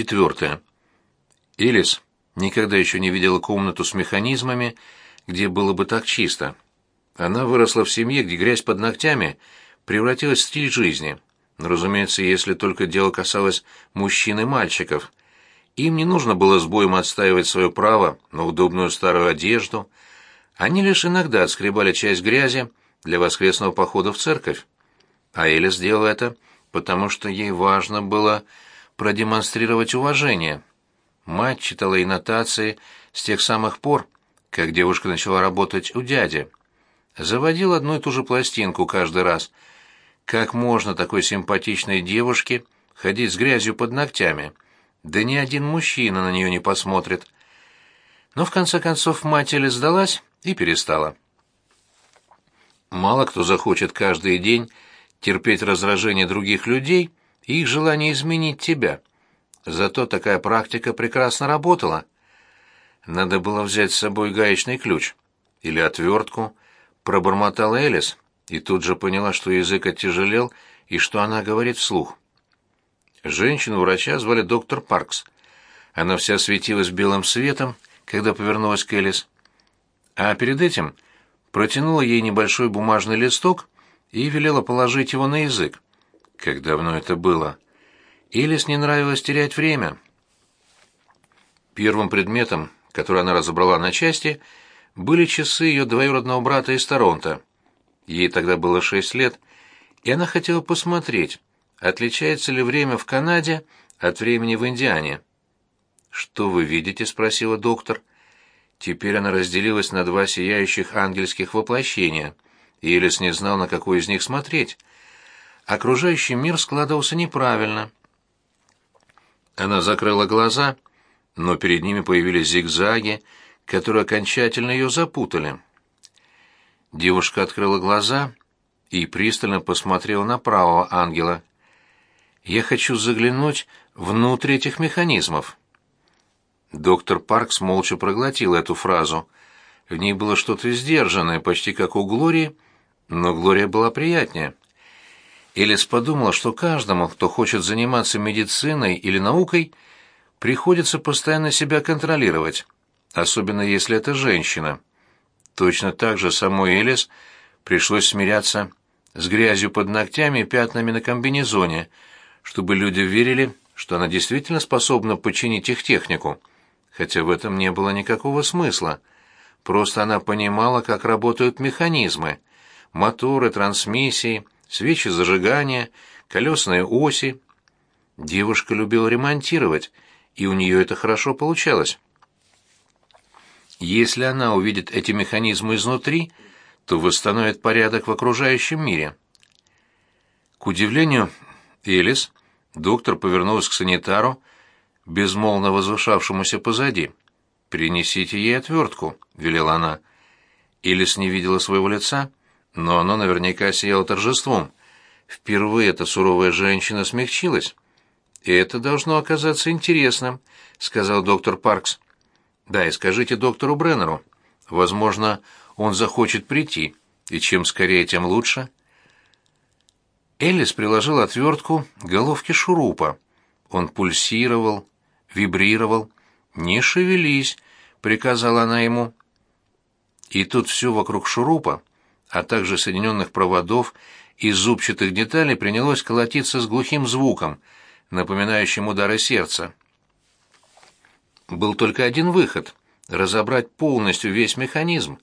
Четвертое. Элис никогда еще не видела комнату с механизмами, где было бы так чисто. Она выросла в семье, где грязь под ногтями превратилась в стиль жизни. Но, разумеется, если только дело касалось мужчин и мальчиков. Им не нужно было с боем отстаивать свое право на удобную старую одежду. Они лишь иногда отскребали часть грязи для воскресного похода в церковь. А Элис сделала это, потому что ей важно было продемонстрировать уважение. Мать читала ей нотации с тех самых пор, как девушка начала работать у дяди. Заводил одну и ту же пластинку каждый раз. Как можно такой симпатичной девушке ходить с грязью под ногтями? Да ни один мужчина на нее не посмотрит. Но в конце концов мать или сдалась и перестала. Мало кто захочет каждый день терпеть раздражение других людей их желание изменить тебя. Зато такая практика прекрасно работала. Надо было взять с собой гаечный ключ или отвертку, пробормотала Элис и тут же поняла, что язык оттяжелел и что она говорит вслух. Женщину-врача звали доктор Паркс. Она вся светилась белым светом, когда повернулась к Элис. А перед этим протянула ей небольшой бумажный листок и велела положить его на язык. Как давно это было? Элис не нравилось терять время. Первым предметом, который она разобрала на части, были часы ее двоюродного брата из Торонто. Ей тогда было шесть лет, и она хотела посмотреть, отличается ли время в Канаде от времени в Индиане. «Что вы видите?» — спросила доктор. Теперь она разделилась на два сияющих ангельских воплощения, Элис не знал, на какой из них смотреть — окружающий мир складывался неправильно. Она закрыла глаза, но перед ними появились зигзаги, которые окончательно ее запутали. Девушка открыла глаза и пристально посмотрела на правого ангела. «Я хочу заглянуть внутрь этих механизмов». Доктор Паркс молча проглотил эту фразу. В ней было что-то сдержанное, почти как у Глории, но Глория была приятнее. Элис подумала, что каждому, кто хочет заниматься медициной или наукой, приходится постоянно себя контролировать, особенно если это женщина. Точно так же самой Элис пришлось смиряться с грязью под ногтями и пятнами на комбинезоне, чтобы люди верили, что она действительно способна починить их технику, хотя в этом не было никакого смысла. Просто она понимала, как работают механизмы, моторы, трансмиссии, свечи зажигания, колесные оси. Девушка любила ремонтировать, и у нее это хорошо получалось. Если она увидит эти механизмы изнутри, то восстановит порядок в окружающем мире. К удивлению Элис, доктор повернулась к санитару, безмолвно возвышавшемуся позади. «Принесите ей отвертку», — велела она. Элис не видела своего лица, но оно наверняка сияло торжеством. Впервые эта суровая женщина смягчилась. «И это должно оказаться интересным», — сказал доктор Паркс. «Да, и скажите доктору Бреннеру. Возможно, он захочет прийти, и чем скорее, тем лучше». Эллис приложил отвертку к головке шурупа. Он пульсировал, вибрировал. «Не шевелись», — приказала она ему. И тут все вокруг шурупа а также соединенных проводов и зубчатых деталей принялось колотиться с глухим звуком, напоминающим удары сердца. Был только один выход — разобрать полностью весь механизм.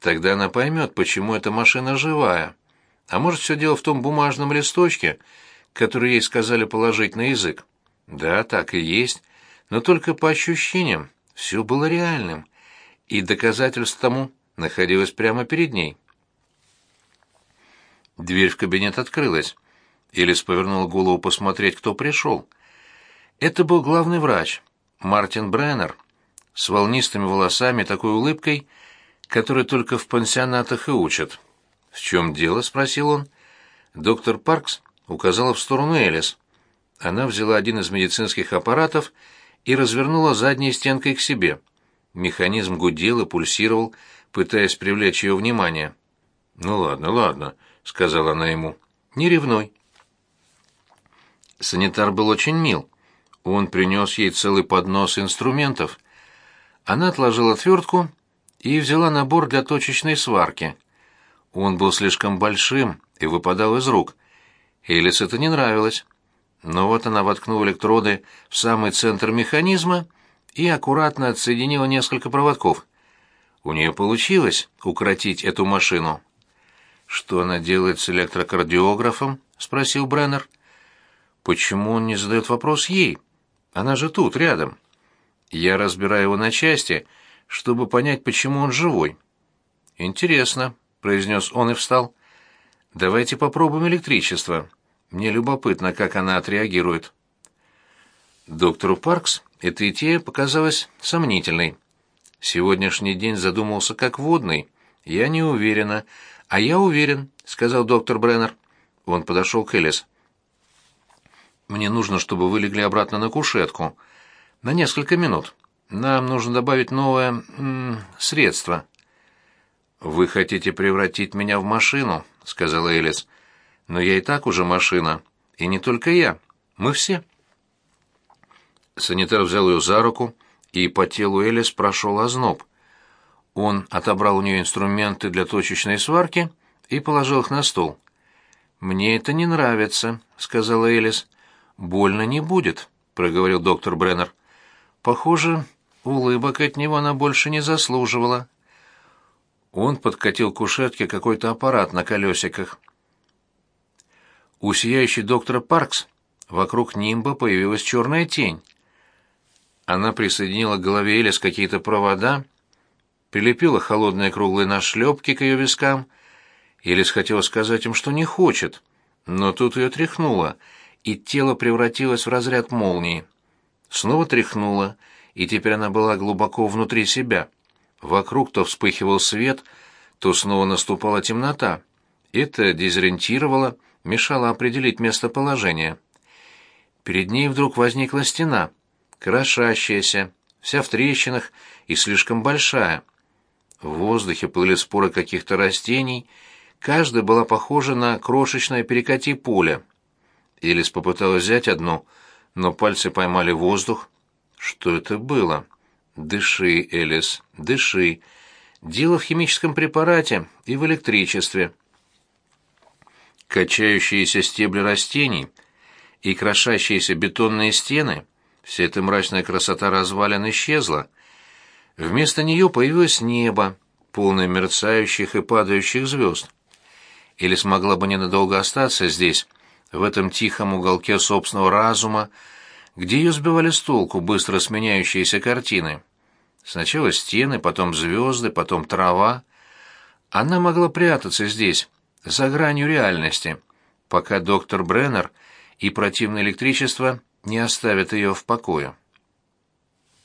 Тогда она поймет, почему эта машина живая. А может, все дело в том бумажном листочке, который ей сказали положить на язык. Да, так и есть, но только по ощущениям все было реальным, и доказательство тому находилось прямо перед ней. Дверь в кабинет открылась. Элис повернула голову посмотреть, кто пришел. Это был главный врач, Мартин Бреннер, с волнистыми волосами такой улыбкой, которой только в пансионатах и учат. «В чем дело?» — спросил он. Доктор Паркс указала в сторону Элис. Она взяла один из медицинских аппаратов и развернула задней стенкой к себе. Механизм гудел и пульсировал, пытаясь привлечь ее внимание. «Ну ладно, ладно», — сказала она ему. «Не ревнуй». Санитар был очень мил. Он принес ей целый поднос инструментов. Она отложила отвертку и взяла набор для точечной сварки. Он был слишком большим и выпадал из рук. Элис это не нравилось. Но вот она воткнула электроды в самый центр механизма и аккуратно отсоединила несколько проводков. У нее получилось укротить эту машину. «Что она делает с электрокардиографом?» — спросил Бреннер. «Почему он не задает вопрос ей? Она же тут, рядом. Я разбираю его на части, чтобы понять, почему он живой». «Интересно», — произнес он и встал. «Давайте попробуем электричество. Мне любопытно, как она отреагирует». Доктору Паркс эта идея показалась сомнительной. Сегодняшний день задумался как водный. Я не уверена. А я уверен, сказал доктор Бреннер. Он подошел к Элис. Мне нужно, чтобы вы легли обратно на кушетку. На несколько минут. Нам нужно добавить новое средство. Вы хотите превратить меня в машину, сказала Элис. Но я и так уже машина, и не только я. Мы все. Санитар взял ее за руку, и по телу Элис прошел озноб. Он отобрал у нее инструменты для точечной сварки и положил их на стол. «Мне это не нравится», — сказала Элис. «Больно не будет», — проговорил доктор Бреннер. «Похоже, улыбок от него она больше не заслуживала». Он подкатил к кушетке какой-то аппарат на колесиках. У сияющей доктора Паркс вокруг нимба появилась черная тень. Она присоединила к голове Элис какие-то провода, прилепила холодные круглые нашлепки к ее вискам. Элис хотела сказать им, что не хочет, но тут ее тряхнуло, и тело превратилось в разряд молнии. Снова тряхнуло, и теперь она была глубоко внутри себя. Вокруг то вспыхивал свет, то снова наступала темнота. Это дезориентировало, мешало определить местоположение. Перед ней вдруг возникла стена — крошащаяся, вся в трещинах и слишком большая. В воздухе плыли споры каких-то растений, каждая была похожа на крошечное перекати поле. Элис попыталась взять одну, но пальцы поймали воздух. Что это было? Дыши, Элис, дыши. Дело в химическом препарате и в электричестве. Качающиеся стебли растений и крошащиеся бетонные стены Вся эта мрачная красота развалин исчезла. Вместо нее появилось небо, полное мерцающих и падающих звезд. Или смогла бы ненадолго остаться здесь, в этом тихом уголке собственного разума, где ее сбивали с толку быстро сменяющиеся картины. Сначала стены, потом звезды, потом трава. Она могла прятаться здесь, за гранью реальности, пока доктор Бреннер и противное электричество не оставят ее в покое.